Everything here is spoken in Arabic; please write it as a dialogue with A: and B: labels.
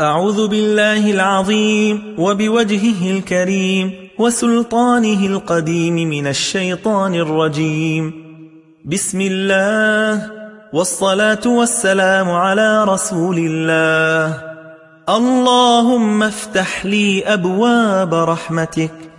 A: أعوذ بالله العظيم وبوجهه الكريم وسلطانه القديم من الشيطان الرجيم. بسم الله والصلاة والسلام على رسول الله. اللهم افتح لي أبواب رحمتك.